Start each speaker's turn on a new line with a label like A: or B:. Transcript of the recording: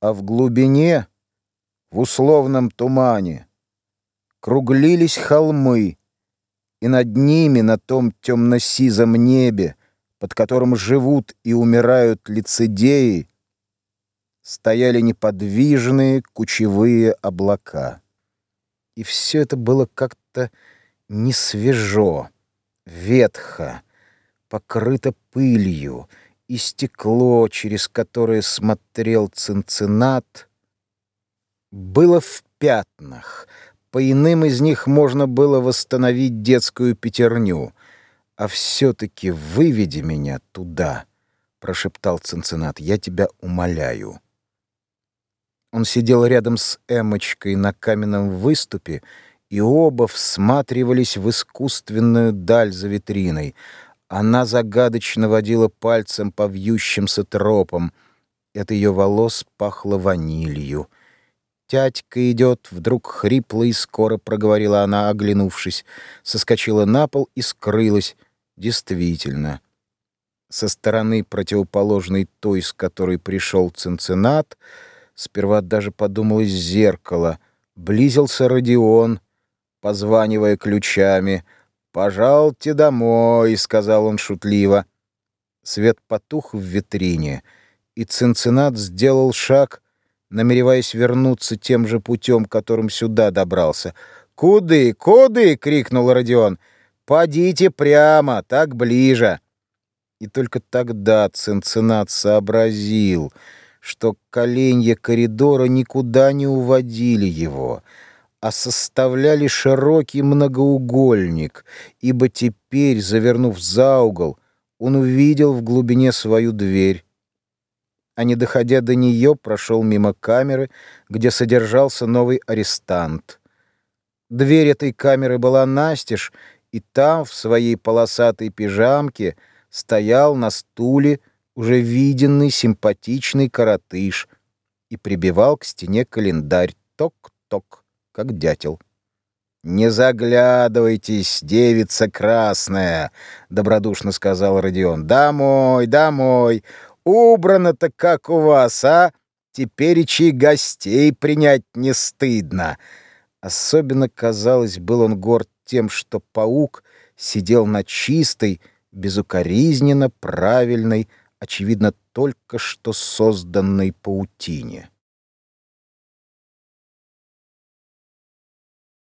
A: а в глубине, в условном тумане, круглились холмы, и над ними, на том темно-сизом небе, под которым живут и умирают лицедеи, стояли неподвижные кучевые облака. И все это было как-то не свежо, ветхо, покрыто пылью, и стекло, через которое смотрел Цинциннат, было в пятнах. По иным из них можно было восстановить детскую пятерню. «А все-таки выведи меня туда», — прошептал Цинциннат, — «я тебя умоляю». Он сидел рядом с Эмочкой на каменном выступе, и оба всматривались в искусственную даль за витриной. Она загадочно водила пальцем по вьющимся тропам. От ее волос пахло ванилью. «Тятька идет!» — вдруг хрипло и скоро проговорила она, оглянувшись. Соскочила на пол и скрылась. Действительно. Со стороны противоположной той, с которой пришел Цинциннат, сперва даже подумалось зеркало. Близился Родион, позванивая ключами. «Пожалуйте домой», — сказал он шутливо. Свет потух в витрине, и Цинциннат сделал шаг, намереваясь вернуться тем же путем, которым сюда добрался. «Куды? Куды?» — крикнул Родион. «Подите прямо, так ближе». И только тогда Цинциннат сообразил — что коленья коридора никуда не уводили его, а составляли широкий многоугольник, ибо теперь, завернув за угол, он увидел в глубине свою дверь. А не доходя до нее, прошел мимо камеры, где содержался новый арестант. Дверь этой камеры была настежь, и там, в своей полосатой пижамке, стоял на стуле уже виденный симпатичный коротыш и прибивал к стене календарь ток-ток, как дятел. «Не заглядывайтесь, девица красная!» — добродушно сказал Родион. «Домой, домой! Убрано-то как у вас, а? Теперь и чьи гостей принять не стыдно!» Особенно, казалось, был он горд тем, что паук сидел на чистой, безукоризненно правильной, очевидно, только что созданной паутине.